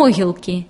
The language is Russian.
могилки